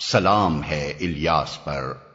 سلام ہے الیاس پر۔